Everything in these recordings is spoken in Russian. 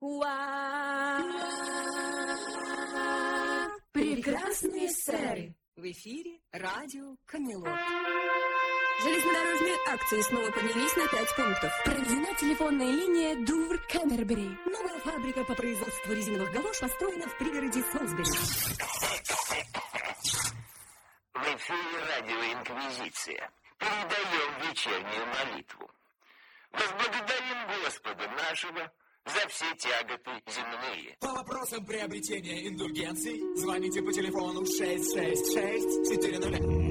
Уа! Прекрасные сэры! В эфире радио Камелот. Железнодорожные акции снова поднялись на 5 пунктов. Проведена телефонная линия Дувр Кентербери. Новая фабрика по производству резиновых галош построена в пригороде Солсбери. В эфире радио «Инквизиция». Передаем вечернюю молитву. Возблагодарим Господа нашего за все тяготы земные. По вопросам приобретения индульгенций звоните по телефону 666 400.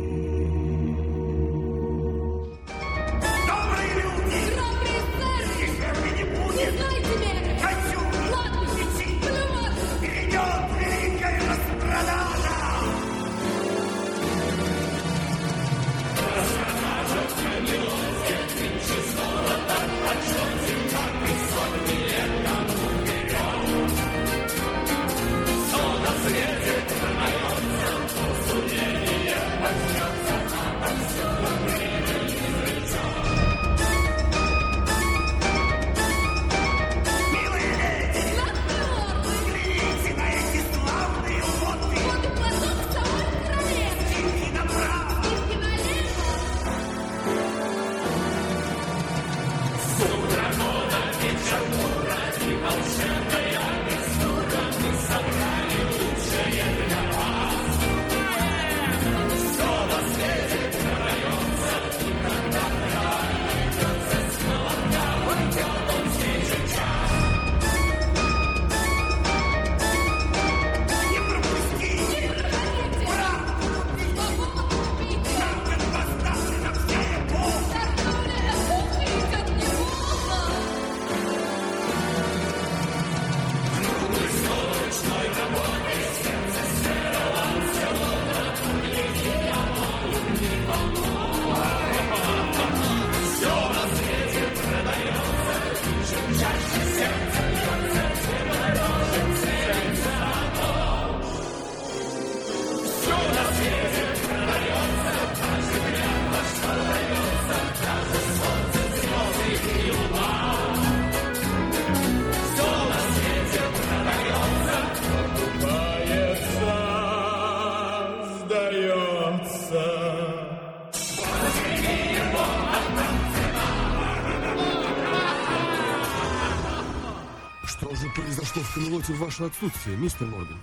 В ваше отсутствие, мистер Морган?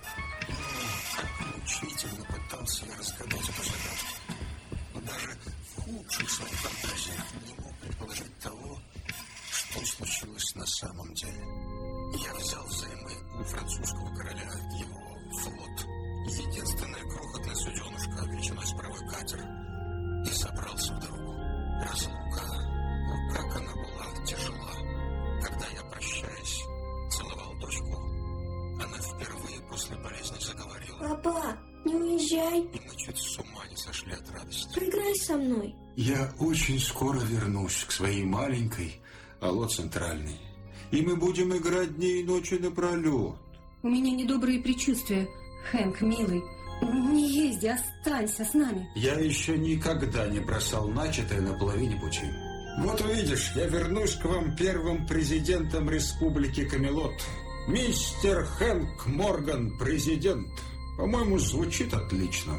Мучительно пытался я разгадать эту загадку. Но даже в худшей своей фантазии не мог предположить того, что случилось на самом деле. Я взял взаймы у французского короля его флот, единственная крохотная суденушка величиной с правый катер, и собрался в дорогу. Разлука, о, как она была тяжела. Я очень скоро вернусь к своей маленькой Алло Центральной. И мы будем играть дни и ночи напролет. У меня недобрые предчувствия. Хэнк, милый, не езди, останься с нами. Я еще никогда не бросал начатое на половине пути. Вот увидишь, я вернусь к вам первым президентом Республики Камелот. Мистер Хэнк Морган, президент. По-моему, звучит отлично.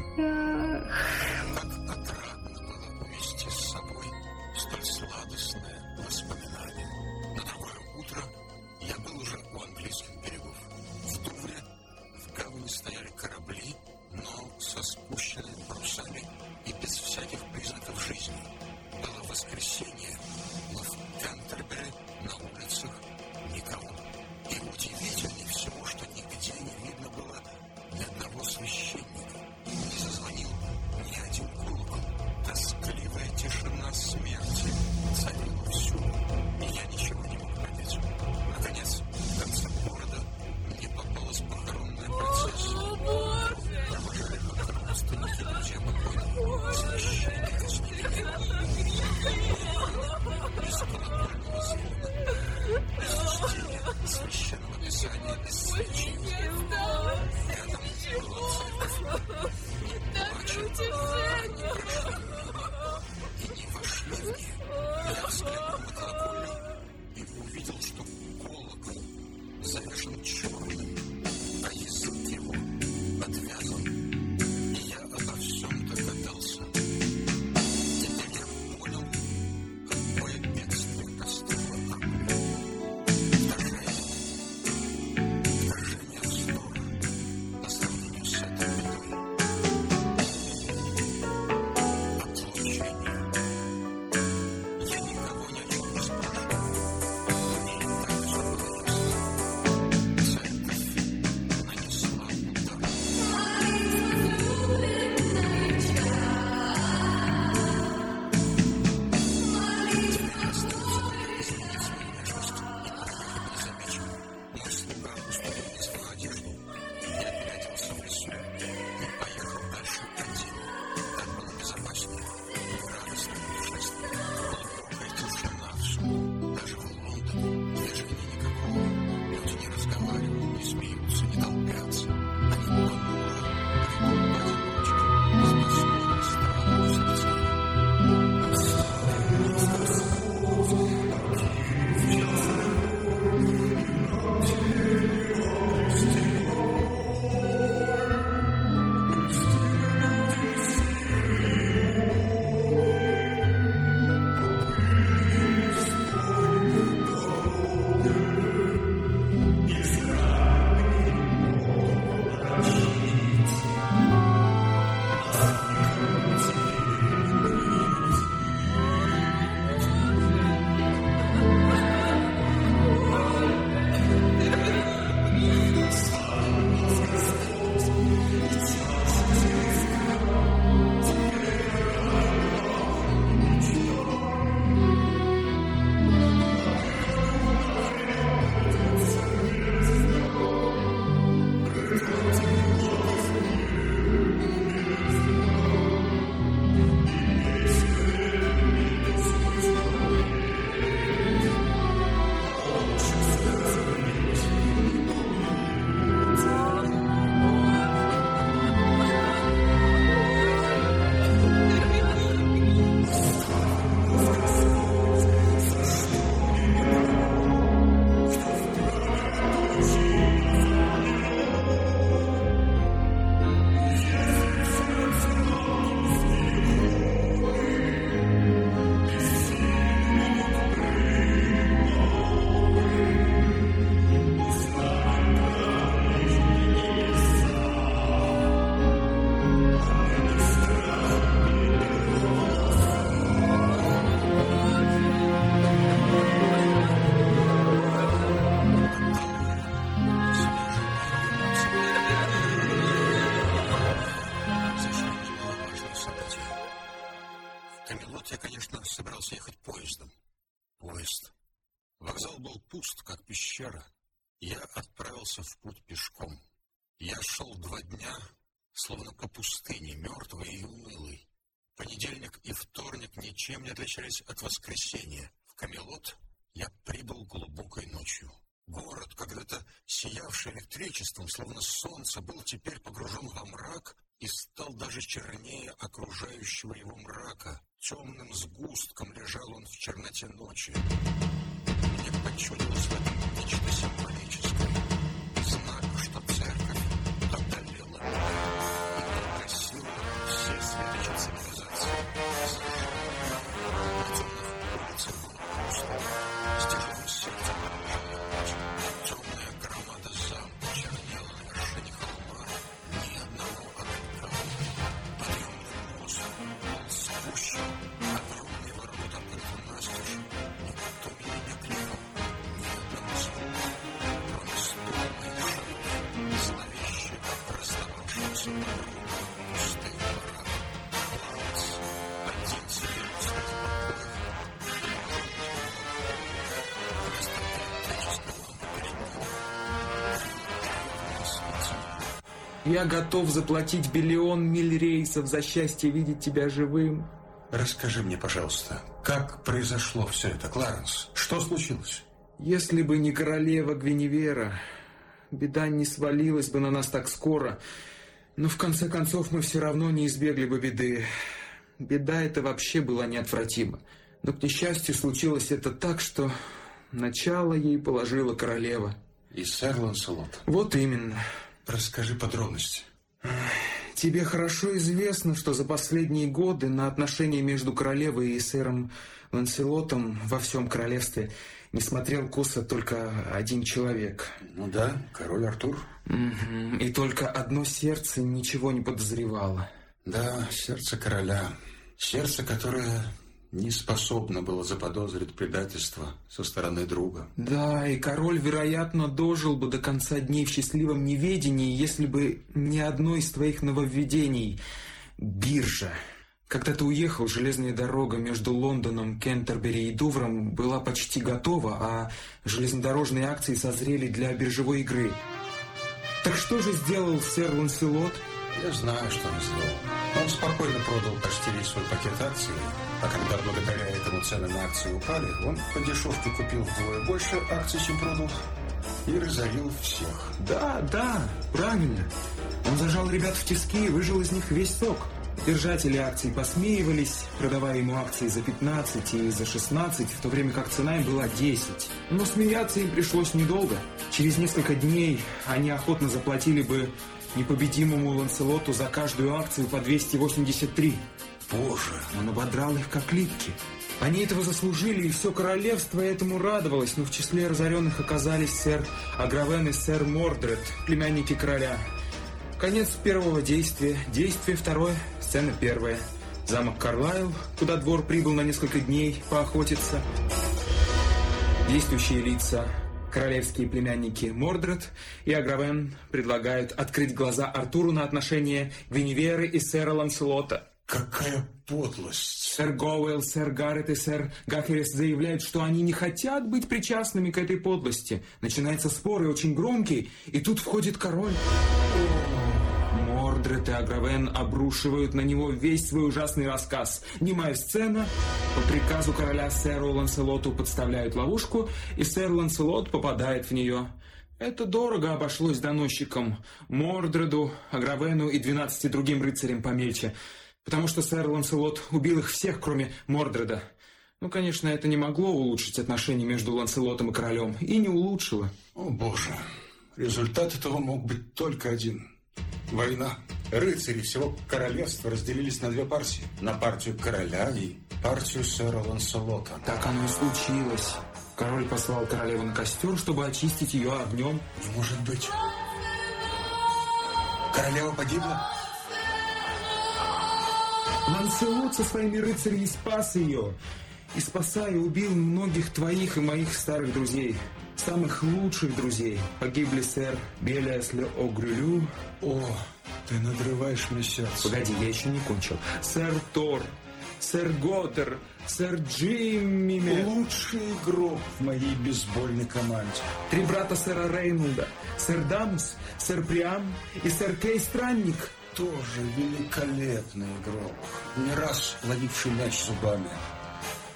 конечно, собирался ехать поездом. Поезд. Вокзал был пуст, как пещера. Я отправился в путь пешком. Я шел два дня, словно по пустыне, мертвый и унылый. Понедельник и вторник ничем не отличались от воскресенья. В Камелот я прибыл глубокой ночью. Город, когда-то сиявший электричеством, словно солнце, был теперь погружен во мрак и стал даже чернее окружающего его мрака. Темным сгустком лежал он в черноте ночи. Мне почудилось в этом нечто символическое. Я готов заплатить биллион миль рейсов за счастье видеть тебя живым. Расскажи мне, пожалуйста, как произошло все это, Кларенс? Что случилось? Если бы не королева Гвиневера, беда не свалилась бы на нас так скоро. Но в конце концов мы все равно не избегли бы беды. Беда эта вообще была неотвратима. Но, к несчастью, случилось это так, что начало ей положила королева. И сэр Ланселот. Вот именно. Расскажи подробности. Тебе хорошо известно, что за последние годы на отношения между королевой и сэром Ланселотом во всем королевстве не смотрел косо только один человек. Ну да, король Артур. И только одно сердце ничего не подозревало. Да, сердце короля. Сердце, которое не способно было заподозрить предательство со стороны друга. Да, и король, вероятно, дожил бы до конца дней в счастливом неведении, если бы не одно из твоих нововведений — биржа. Когда ты уехал, железная дорога между Лондоном, Кентербери и Дувром была почти готова, а железнодорожные акции созрели для биржевой игры. Так что же сделал сэр Ланселот? Я знаю, что он сделал. Он спокойно продал почти весь свой пакет акций, а когда благодаря этому цены на акции упали, он по дешевке купил вдвое больше акций, чем продал, и разорил всех. Да, да, правильно. Он зажал ребят в тиски и выжил из них весь сок. Держатели акций посмеивались, продавая ему акции за 15 и за 16, в то время как цена им была 10. Но смеяться им пришлось недолго. Через несколько дней они охотно заплатили бы непобедимому Ланселоту за каждую акцию по 283. Боже, Он ободрал их как липки. Они этого заслужили, и все королевство этому радовалось, но в числе разоренных оказались сэр Агравен и сэр Мордред, племянники короля. Конец первого действия, действие второе, сцена первая. Замок Карлайл, куда двор прибыл на несколько дней поохотиться. Действующие лица. Королевские племянники Мордред и Агравен предлагают открыть глаза Артуру на отношения Гвиневеры и сэра Ланселота. какая подлость! Сэр Гоуэлл, сэр Гаррет и сэр Гаферес заявляют, что они не хотят быть причастными к этой подлости. Начинается спор, и очень громкий, и тут входит король. И Агравен обрушивают на него весь свой ужасный рассказ. Немая сцена. По приказу короля сэру Ланселоту подставляют ловушку, и сэр Ланселот попадает в нее. Это дорого обошлось доносчикам Мордреду, Агравену и 12 другим рыцарям помельче, потому что сэр Ланселот убил их всех, кроме Мордреда. Ну, конечно, это не могло улучшить отношения между Ланселотом и королем, и не улучшило. О, боже, результат этого мог быть только один. Война. Рыцари всего королевства разделились на две партии. На партию короля и партию сэра Ланселота. Так оно и случилось. Король послал королеву на костер, чтобы очистить ее огнем. Не может быть. Королева погибла? Ланселот со своими рыцарями спас ее. И спасая, убил многих твоих и моих старых друзей. Самых лучших друзей. Погибли сэр Белиас Ле Огрюлю. О, ты надрываешь мне сердце. Погоди, я еще не кончил. Сэр Тор, сэр Готтер, сэр Джимми. Лучший игрок в моей бейсбольной команде. Три брата сэра Рейнолда, сэр Дамус, сэр Приам и сэр Кей Странник. Тоже великолепный игрок. Не раз ловивший мяч зубами.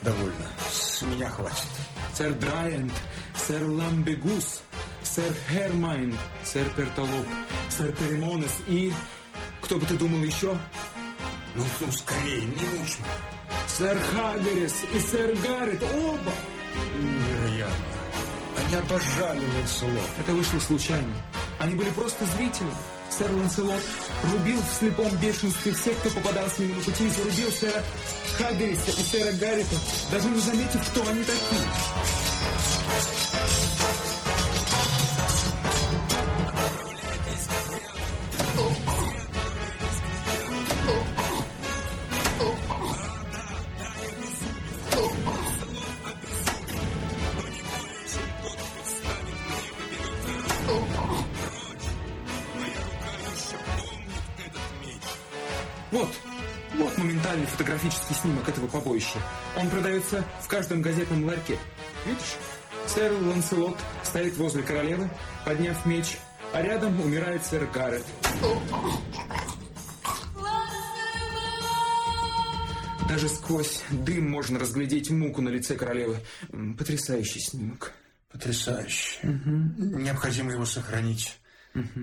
Довольно. С меня хватит. Сэр Драйант, сэр Ламбегус, сэр Хермайн, сэр Пертолоп, сэр Перемонес и... Кто бы ты думал еще? Ну, ну скорее, не нужно. Сэр Хагерис и сэр Гаррет оба. Невероятно. Они обожали Ланселот. Это вышло случайно. Они были просто зрителями. Сэр Ланселот рубил в слепом бешенстве всех, кто попадался ему на пути, и зарубил сэра Хагериса и сэра Гаррита, даже не заметив, кто они такие. Фотографический снимок этого побоища. Он продается в каждом газетном ларьке. Видишь? Сэр Ланселот стоит возле королевы, подняв меч, а рядом умирает сэр Гаррет. Даже сквозь дым можно разглядеть муку на лице королевы. Потрясающий снимок. Потрясающе. Необходимо его сохранить.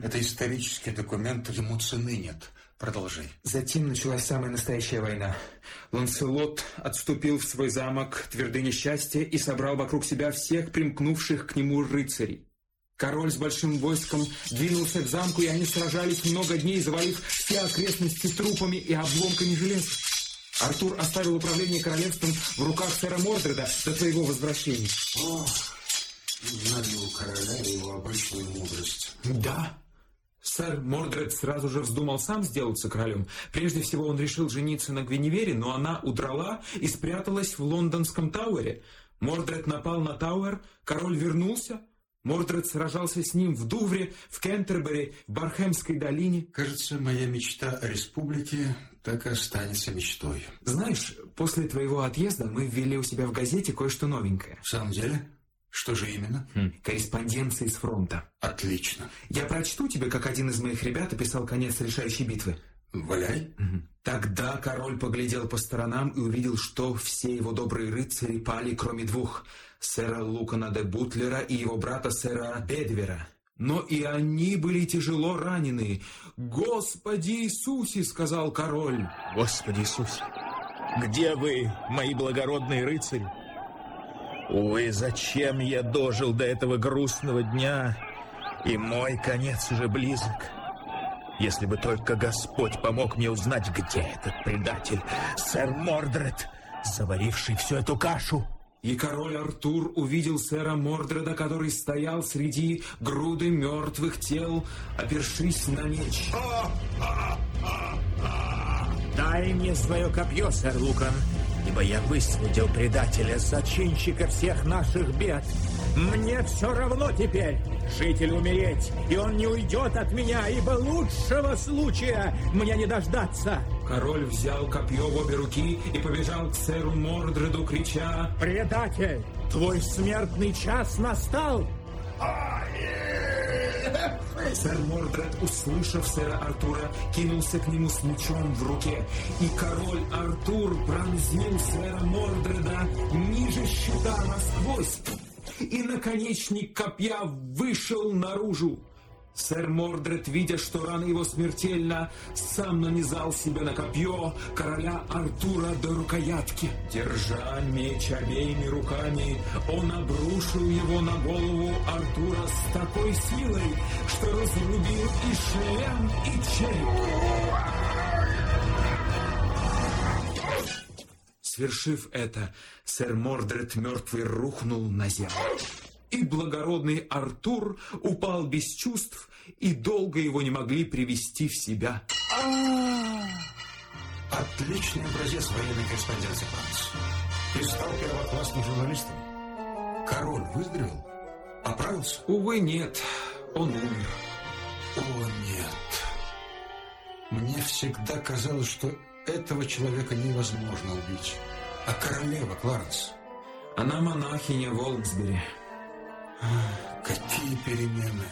Это исторический документ, ему цены нет. Продолжай. Затем началась самая настоящая война. Ланселот отступил в свой замок Твердыня Счастья и собрал вокруг себя всех примкнувших к нему рыцарей. Король с большим войском двинулся к замку, и они сражались много дней, завалив все окрестности трупами и обломками желез. Артур оставил управление королевством в руках сэра Мордреда до своего возвращения. Знали у короля его обычную мудрость. Да. Сэр Мордред сразу же вздумал сам сделаться королем. Прежде всего он решил жениться на Гвиневере, но она удрала и спряталась в лондонском Тауэре. Мордред напал на Тауэр, король вернулся. Мордред сражался с ним в Дувре, в Кентербери, в Бархемской долине. Кажется, моя мечта о республике так и останется мечтой. Знаешь, после твоего отъезда мы ввели у себя в газете кое-что новенькое. В самом деле? Что же именно? Корреспонденция из фронта. Отлично. Я прочту тебе, как один из моих ребят описал конец решающей битвы. Валяй. Тогда король поглядел по сторонам и увидел, что все его добрые рыцари пали, кроме двух — сэра Лукана де Бутлера и его брата сэра Бедвера. Но и они были тяжело ранены. «Господи Иисусе!» — сказал король. Господи Иисусе, где вы, мои благородные рыцари? Увы, зачем я дожил до этого грустного дня, и мой конец уже близок. Если бы только Господь помог мне узнать, где этот предатель, сэр Мордред, заваривший всю эту кашу. И король Артур увидел сэра Мордреда, который стоял среди груды мертвых тел, опершись на меч. Дай мне свое копье, сэр Лукан, ибо я высвободил предателя, зачинщика всех наших бед. Мне все равно теперь, жить или умереть, и он не уйдет от меня, ибо лучшего случая мне не дождаться. Король взял копье в обе руки и побежал к сэру Мордреду, крича Предатель, твой смертный час настал. Сэр Мордред, услышав сэра Артура, кинулся к нему с мечом в руке, и король Артур пронзил сэра Мордреда ниже щита насквозь, и наконечник копья вышел наружу. Сэр Мордред, видя, что рана его смертельна, сам нанизал себе на копье короля Артура до рукоятки. Держа меч обеими руками, он обрушил его на голову Артура с такой силой, что разрубил и шлем, и череп. Свершив это, сэр Мордред мертвый рухнул на землю. И благородный Артур упал без чувств, и долго его не могли привести в себя. Отличный образец военной корреспонденции, Франц. Ты стал первоклассным журналистом. Король выздоровел? Оправился? Увы, нет. Он умер. О, нет. Мне всегда казалось, что этого человека невозможно убить. А королева, Кларенс? Она монахиня в Олдсбери. Какие перемены!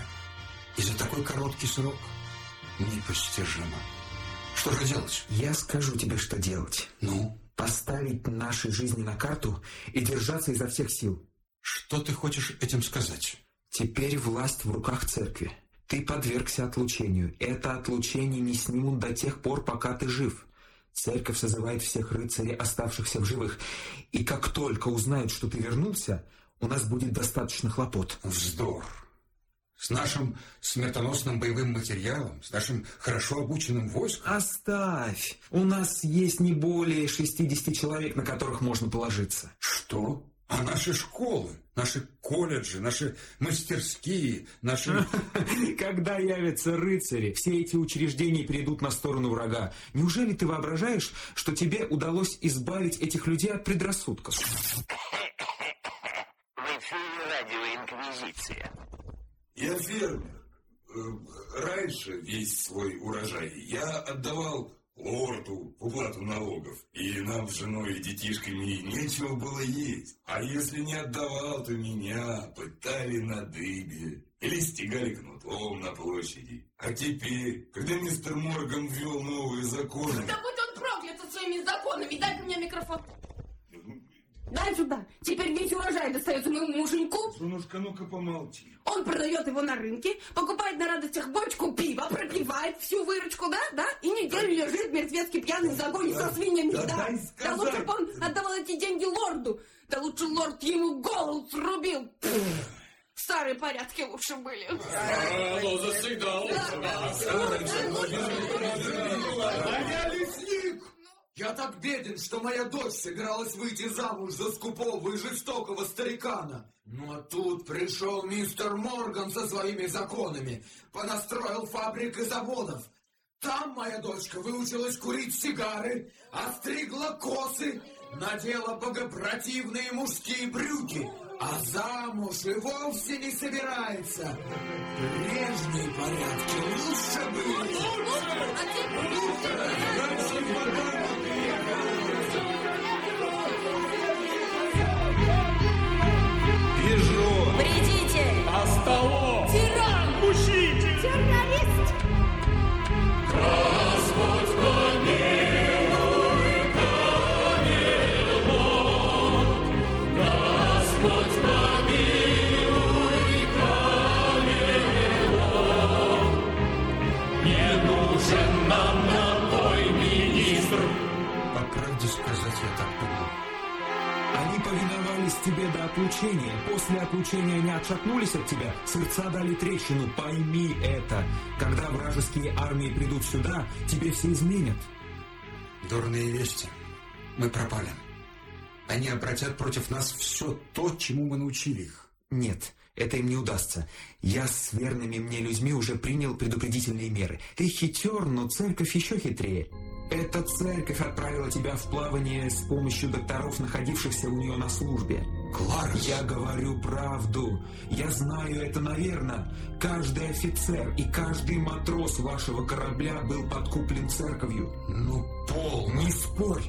И за такой короткий срок непостижимо. Что же делать? Я скажу тебе, что делать. Ну? Поставить наши жизни на карту и держаться изо всех сил. Что ты хочешь этим сказать? Теперь власть в руках церкви. Ты подвергся отлучению. Это отлучение не снимут до тех пор, пока ты жив. Церковь созывает всех рыцарей, оставшихся в живых. И как только узнают, что ты вернулся, у нас будет достаточно хлопот. Вздор. С нашим смертоносным боевым материалом, с нашим хорошо обученным войском? Оставь! У нас есть не более 60 человек, на которых можно положиться. Что? А наши школы, наши колледжи, наши мастерские, наши... Когда явятся рыцари, все эти учреждения перейдут на сторону врага. Неужели ты воображаешь, что тебе удалось избавить этих людей от предрассудков? Эфире радио «Инквизиция». Я фермер. Э, Раньше весь свой урожай я отдавал лорду уплату налогов. И нам с женой и детишками нечего было есть. А если не отдавал, то меня пытали на дыбе. Или стегали кнутом на площади. А теперь, когда мистер Морган ввел новые законы... Да будь он проклят со своими законами. Дай мне микрофон. Дай сюда. Теперь весь урожай достается моему муженьку. Женушка, ну-ка помолчи. Он продает его на рынке, покупает на радостях бочку пива, пропивает всю выручку, да, да, и неделю лежит мертвецкий пьяный в загоне со свиньями, да да. дай Да лучше бы он отдавал эти деньги лорду. Да лучше лорд ему голову срубил. Старые порядки лучше были. ну засыгал. Я Я так беден, что моя дочь собиралась выйти замуж за скупого и жестокого старикана. Ну а тут пришел мистер Морган со своими законами, понастроил фабрик и заводов. Там моя дочка выучилась курить сигары, остригла косы, надела богопротивные мужские брюки, а замуж и вовсе не собирается. Прежние порядки лучше были. Пижон! Отлучения они отшатнулись от тебя, сердца дали трещину. Пойми это. Когда вражеские армии придут сюда, тебе все изменят. Дурные вести. Мы пропали. Они обратят против нас все то, чему мы научили их. Нет, это им не удастся. Я с верными мне людьми уже принял предупредительные меры. Ты хитер, но церковь еще хитрее. Эта церковь отправила тебя в плавание с помощью докторов, находившихся у нее на службе. Кларес! Я говорю правду. Я знаю это, наверное. Каждый офицер и каждый матрос вашего корабля был подкуплен церковью. Ну, пол. Не спорь.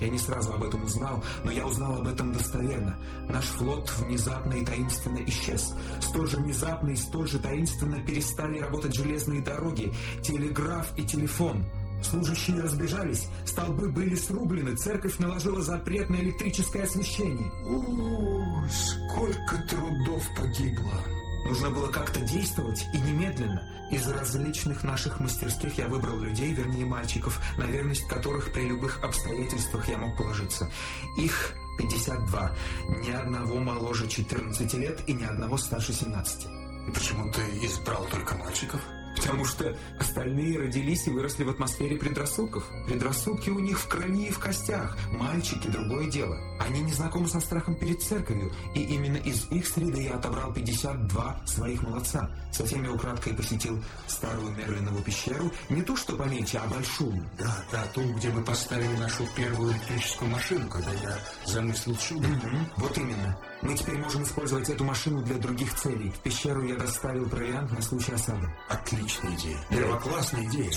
Я не сразу об этом узнал, но я узнал об этом достоверно. Наш флот внезапно и таинственно исчез. Столь же внезапно и столь же таинственно перестали работать железные дороги, телеграф и телефон. Служащие разбежались, столбы были срублены, церковь наложила запрет на электрическое освещение. О, сколько трудов погибло. Нужно было как-то действовать и немедленно. Из различных наших мастерских я выбрал людей, вернее мальчиков, на верность которых при любых обстоятельствах я мог положиться. Их 52. Ни одного моложе 14 лет и ни одного старше 17. И почему ты избрал только мальчиков? Потому что остальные родились и выросли в атмосфере предрассудков. Предрассудки у них в крови и в костях. Мальчики – другое дело. Они не знакомы со страхом перед церковью. И именно из их среды я отобрал 52 своих молодца. Со всеми украдкой посетил старую Мерлинову пещеру. Не ту, что поменьше, а большую. Да, да, ту, где мы поставили нашу первую электрическую машину, когда я замыслил чудо. Мгм, Вот именно. Мы теперь можем использовать эту машину для других целей. В пещеру я доставил провиант на случай осады. Отличная идея. Первоклассная идея.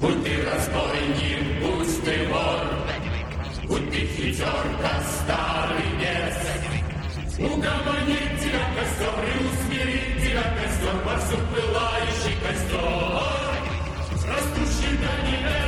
Будь ты разбойник, будь ты вор. Будь ты хитер, как старый бес. Ну, Угомонит тебя костер и усмирит тебя костер, вовсю пылающий костер. Растущий до небес.